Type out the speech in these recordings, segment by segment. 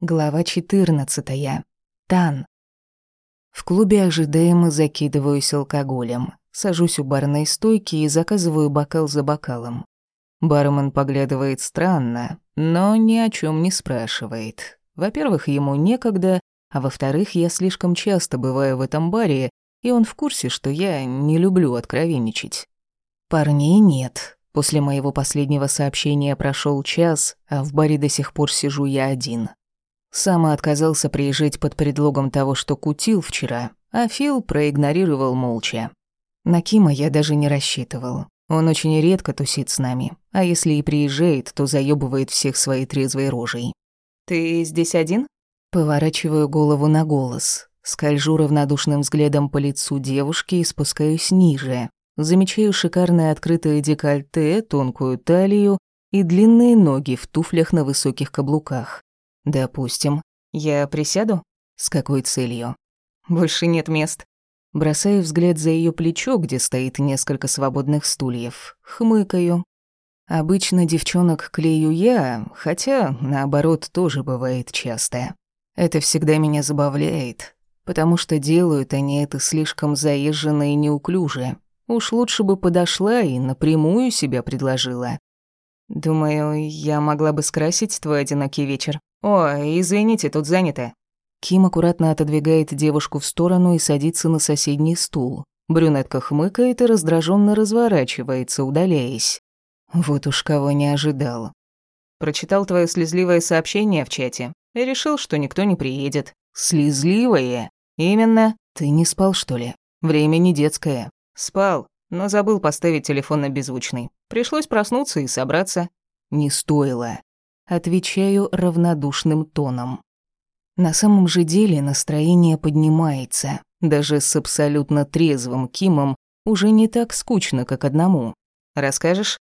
Глава 14. Тан. В клубе ожидаемо закидываюсь алкоголем. Сажусь у барной стойки и заказываю бокал за бокалом. Бармен поглядывает странно, но ни о чем не спрашивает. Во-первых, ему некогда, а во-вторых, я слишком часто бываю в этом баре, и он в курсе, что я не люблю откровенничать. Парней нет. После моего последнего сообщения прошел час, а в баре до сих пор сижу я один. Сама отказался приезжать под предлогом того, что кутил вчера, а Фил проигнорировал молча. На Кима я даже не рассчитывал. Он очень редко тусит с нами, а если и приезжает, то заёбывает всех своей трезвой рожей. «Ты здесь один?» Поворачиваю голову на голос, скольжу равнодушным взглядом по лицу девушки и спускаюсь ниже. Замечаю шикарное открытое декольте, тонкую талию и длинные ноги в туфлях на высоких каблуках. Допустим. Я присяду? С какой целью? Больше нет мест. Бросаю взгляд за ее плечо, где стоит несколько свободных стульев. Хмыкаю. Обычно девчонок клею я, хотя, наоборот, тоже бывает часто. Это всегда меня забавляет, потому что делают они это слишком заезженно и неуклюже. Уж лучше бы подошла и напрямую себя предложила. Думаю, я могла бы скрасить твой одинокий вечер. «О, извините, тут занято». Ким аккуратно отодвигает девушку в сторону и садится на соседний стул. Брюнетка хмыкает и раздраженно разворачивается, удаляясь. Вот уж кого не ожидал. Прочитал твое слезливое сообщение в чате и решил, что никто не приедет. Слезливое? Именно. Ты не спал, что ли? Время не детское. Спал, но забыл поставить телефон на беззвучный. Пришлось проснуться и собраться. Не стоило. Отвечаю равнодушным тоном. На самом же деле настроение поднимается. Даже с абсолютно трезвым Кимом уже не так скучно, как одному. Расскажешь?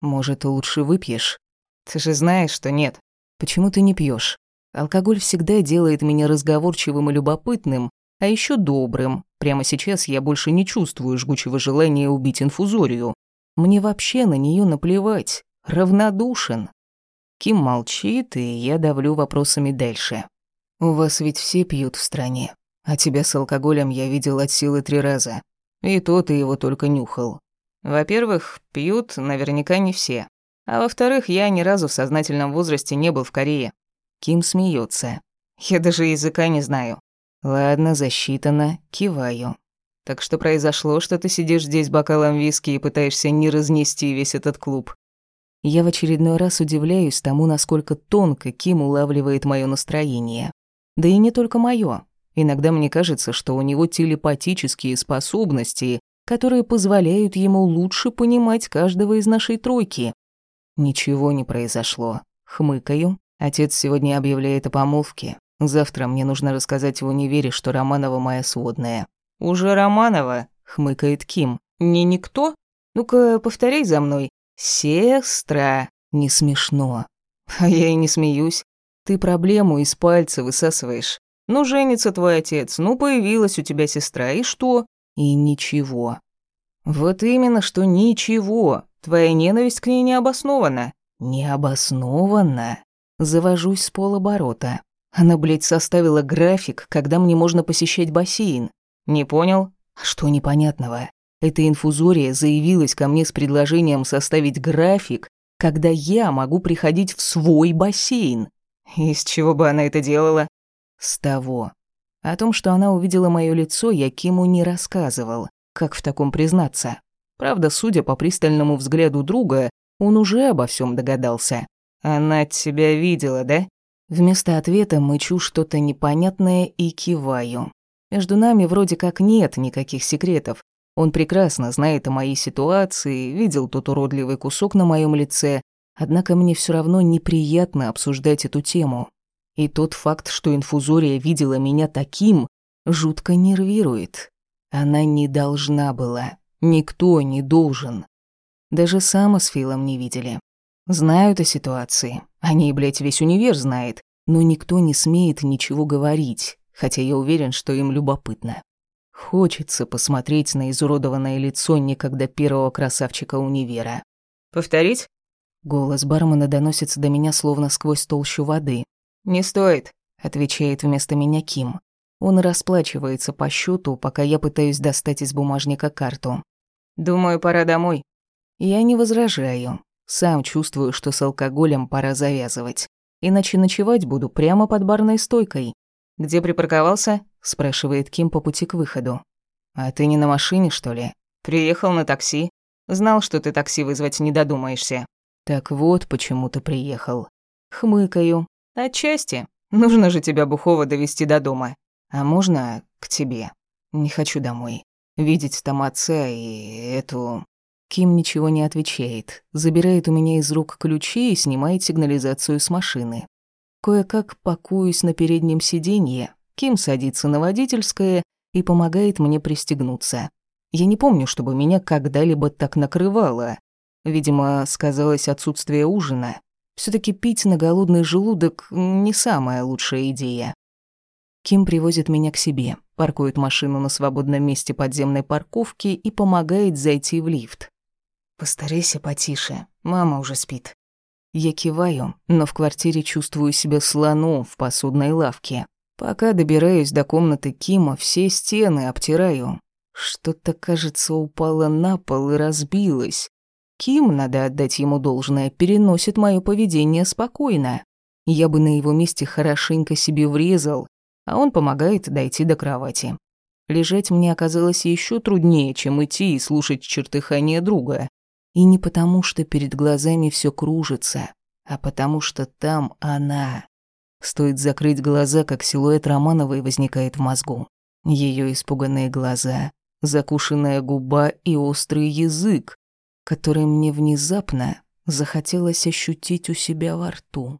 Может, лучше выпьешь? Ты же знаешь, что нет. Почему ты не пьешь? Алкоголь всегда делает меня разговорчивым и любопытным, а еще добрым. Прямо сейчас я больше не чувствую жгучего желания убить инфузорию. Мне вообще на нее наплевать. Равнодушен. Ким молчит, и я давлю вопросами дальше. «У вас ведь все пьют в стране, а тебя с алкоголем я видел от силы три раза. И то ты его только нюхал. Во-первых, пьют наверняка не все. А во-вторых, я ни разу в сознательном возрасте не был в Корее». Ким смеется. «Я даже языка не знаю». «Ладно, засчитано, киваю. Так что произошло, что ты сидишь здесь бокалом виски и пытаешься не разнести весь этот клуб?» Я в очередной раз удивляюсь тому, насколько тонко Ким улавливает мое настроение. Да и не только мое. Иногда мне кажется, что у него телепатические способности, которые позволяют ему лучше понимать каждого из нашей тройки. Ничего не произошло. Хмыкаю. Отец сегодня объявляет о помолвке. Завтра мне нужно рассказать в универе, что Романова моя сводная. «Уже Романова?» — хмыкает Ким. «Не никто? Ну-ка, повторяй за мной. «Сестра!» Не смешно. А я и не смеюсь. Ты проблему из пальца высасываешь. Ну, женится твой отец, ну, появилась у тебя сестра, и что? И ничего. Вот именно, что ничего. Твоя ненависть к ней не обоснована. Не обоснована. Завожусь с полоборота. Она, блядь, составила график, когда мне можно посещать бассейн. Не понял? Что непонятного? Эта инфузория заявилась ко мне с предложением составить график, когда я могу приходить в свой бассейн. Из чего бы она это делала? С того. О том, что она увидела мое лицо, я Киму не рассказывал. Как в таком признаться? Правда, судя по пристальному взгляду друга, он уже обо всем догадался. Она тебя видела, да? Вместо ответа мычу что-то непонятное и киваю. Между нами вроде как нет никаких секретов, он прекрасно знает о моей ситуации, видел тот уродливый кусок на моем лице, однако мне все равно неприятно обсуждать эту тему. И тот факт, что инфузория видела меня таким, жутко нервирует. Она не должна была. Никто не должен. Даже Сама с Филом не видели. Знают о ситуации. Они, блядь, весь универ знает. Но никто не смеет ничего говорить, хотя я уверен, что им любопытно. Хочется посмотреть на изуродованное лицо некогда первого красавчика универа. «Повторить?» Голос бармена доносится до меня словно сквозь толщу воды. «Не стоит. отвечает вместо меня Ким. Он расплачивается по счету, пока я пытаюсь достать из бумажника карту. Думаю, пора домой. Я не возражаю. Сам чувствую, что с алкоголем пора завязывать. Иначе ночевать буду прямо под барной стойкой. «Где припарковался?» – спрашивает Ким по пути к выходу. «А ты не на машине, что ли?» «Приехал на такси. Знал, что ты такси вызвать не додумаешься». «Так вот, почему ты приехал». Хмыкаю. «Отчасти. Нужно же тебя бухого довести до дома. А можно к тебе? Не хочу домой. Видеть там отца и эту...» Ким ничего не отвечает, забирает у меня из рук ключи и снимает сигнализацию с машины. Кое-как пакуюсь на переднем сиденье, Ким садится на водительское и помогает мне пристегнуться. Я не помню, чтобы меня когда-либо так накрывало. Видимо, сказалось отсутствие ужина. все таки пить на голодный желудок не самая лучшая идея. Ким привозит меня к себе, паркует машину на свободном месте подземной парковки и помогает зайти в лифт. «Постарайся потише, мама уже спит». Я киваю, но в квартире чувствую себя слоном в посудной лавке. Пока добираюсь до комнаты Кима, все стены обтираю. Что-то, кажется, упало на пол и разбилось. Ким, надо отдать ему должное, переносит мое поведение спокойно. Я бы на его месте хорошенько себе врезал, а он помогает дойти до кровати. Лежать мне оказалось еще труднее, чем идти и слушать чертыхание друга. И не потому, что перед глазами все кружится, а потому что там она. Стоит закрыть глаза, как силуэт Романовой возникает в мозгу. Ее испуганные глаза, закушенная губа и острый язык, который мне внезапно захотелось ощутить у себя во рту.